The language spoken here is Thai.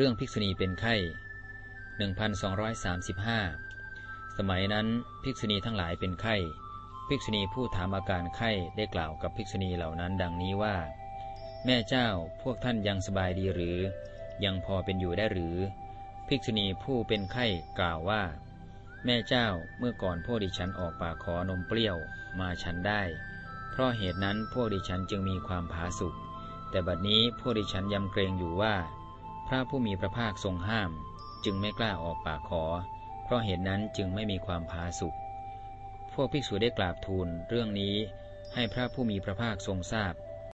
เรื่องภิกษุณีเป็นไข้ 1235 สมัยนั้นภิกษุณีทั้งหลายเป็นไข้ ภิกษุณีผู้ถามอาการไข้ได้กล่าวกับภิกษุณีเหล่านั้นดังนี้ว่า แม่เจ้าพวกท่านยังสบายดีหรือ ยังพอเป็นอยู่ได้หรือ ภิกษุณีผู้เป็นไข้กล่าวว่า แม่เจ้าเมื่อก่อนพวกดิฉันออกปากขอนมเปรี้ยวมาฉันได้ เพราะเหตุนั้นพวกดิฉันจึงมีความผาสุกแต่บัดนี้พวกดิฉันยำเกรงอยู่ว่า พระผู้มีพระภาคทรงห้าม จึงไม่กล้าออกปากขอ เพราะเหตุนั้นจึงไม่มีความพาสุข พวกภิกษุได้กราบทูลเรื่องนี้ให้พระผู้มีพระภาคทรงทราบ